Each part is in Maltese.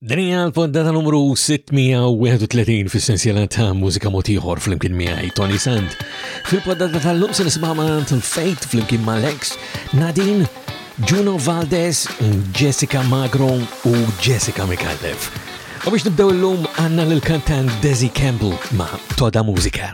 Din hija l-poddata numru 631 fis-sensiela ta' mużika motiħor fl-imkien miegħi Tony Sand. Fil-poddata tal-lum se nisma' mant Fate fl-imkien ma' Lex, Nadine, Juno Valdez, Jessica Magro u Jessica Mikaldev. U biex nibdew l-lum għanna l-kantant Desi Campbell ma' Toda Mużika.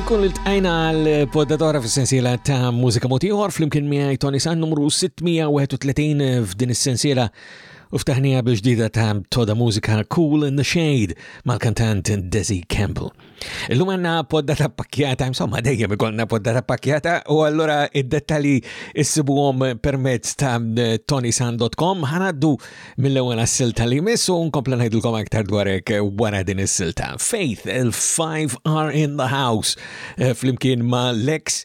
Ekkun li tqajna għal poddatora fis-sensiela ta' mużika motiħor fl-imkien miegħi Tony San numru 631 f'din is-sensiela U ftaħnija biex dida ta' toda mużika Cool in the Shade mal-kantant Desi Campbell. Illum għanna podda ta' pakjata, insomma dejjem ikonna podda ta' pakjata u allura id-dettali issibuhom permezz ta' tonisan.com ħanaddu mill-ewwel għas-silta li missu nkompla ngħidilkom aktar dwarek wara din is-silta. Faith, il-5 are in the house, eh, flimkien ma' Lex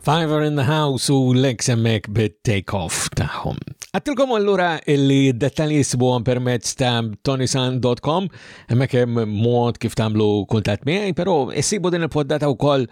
Fiverr in the House u l-ex emmek bit-take off tagħhom. Għattilkom allura illi dettalji jisibuhom permezz ta' tonisan.com, hemmhekk hemm mod kif tagħmlu kuntatt miegħi, però issibu din il-poddata wkoll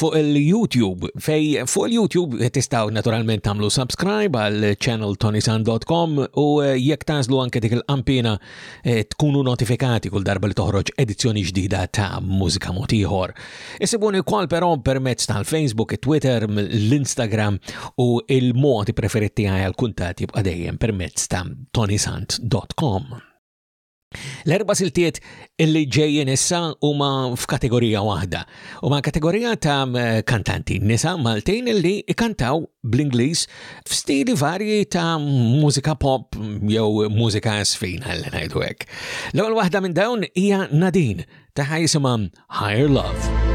fuq il-YouTube fej fuq il-YouTube tistgħu naturalment tagħmlu subscribe għal channel tonisan.com u jekk tażlu anke dik il-qampina Eh, tkunu notifikati kull darba li toħroġ edizzjoni ġdida ta' mużika mod ieħor. Isibuni wkoll però permezz tal-Facebook, it-Twitter, l-Instagram u il-modi preferiti għaj għal kuntat jibqa' dejjem permezz ta' tonisant.com. L-erba' siltiet illi ġejjin issa huma f'kategorija waħda. U ma' kategorija ta' kantanti nisa Maltin li ikantaw bl-Ingliż f'stili varji ta' mużika pop jew mużika sfina li ngħidu hekk. L-ewwel waħda minn dawn hija Nadine ta' jisimha Higher Love.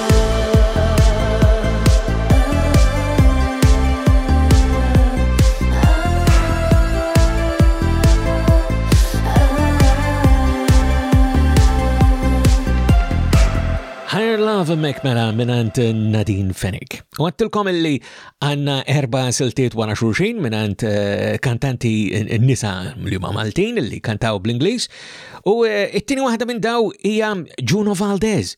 Love Mek Mela minant Nadine Fenik. U għattilkom illi għanna erba siltiet wara xurxin minant eh, kantanti nisa li ma Maltin li kantaw bl-Inglis. U eh, it-tini waħda minn daw hija Juno Valdez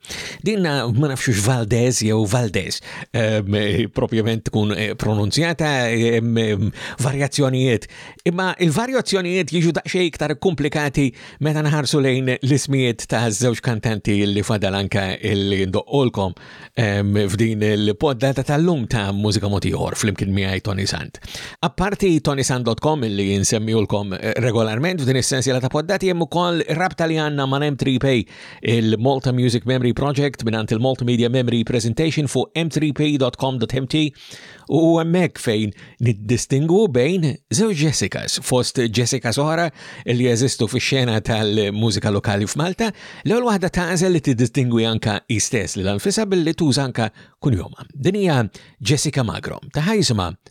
Din ma nafx hux Valdez jew Valdez ehm, propjament tkun eh, pronunzjata ehm, ehm, varjazzjonijiet. Imma il-varjazzjonijiet jiġu daqsxejn iktar komplikati meta nħarsu lejn l-ismijiet ta' żewġ kantanti li fadal anka li ndoqqolkom f'din il-poddata tal-lum ta' mużika motiħor fl-imkien miegħi Tony Sant. Apparti tonysant.com li jinsemmijulkom eh, regolarment f'din is-sensiela ta' poddati hemm ukoll rabta li għandna ma' M3Pay il-Malta Music Memory Project minant il-Multimedia Memory Presentation fuq m3p.com.mt u hemmhekk fejn niddistingu bejn żewġ Jessicas fost Jessica Sora li jeżistu fix-xena tal-mużika lokali f'Malta, l-ewwel waħda tażel li tiddistingwi anka istess li l-anfisa billi tuża anka kunjoma. Din hija Jessica Magro, taħajsma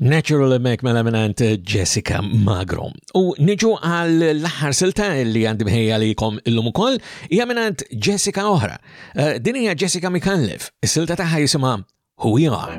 Natural Mek mela minant Jessica Magro. U niġu għal l-aħħar silta li għandi mħejja li kom illum ukoll hija minant Jessica oħra. Eh, din hija Jessica Mikallef, is-silta tagħha jisimha Who We Are.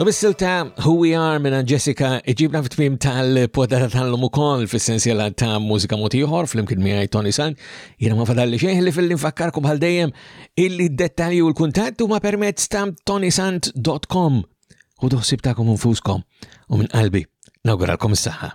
U bis-silta Who We Are minna Jessica iġibna fit-tmim tal-podata tal-lum ukoll fis-sensiela ta' mużika mod ieħor flimkien miegħi Tony San. Jiena ma fadalli xejn li fil nfakkarkom bħal dejjem illi d-dettalji u l-kuntatt huma permezz ta' tonysant.com. U doħsib tagħkom infuskom u minn qalbi nawguralkom s saħħa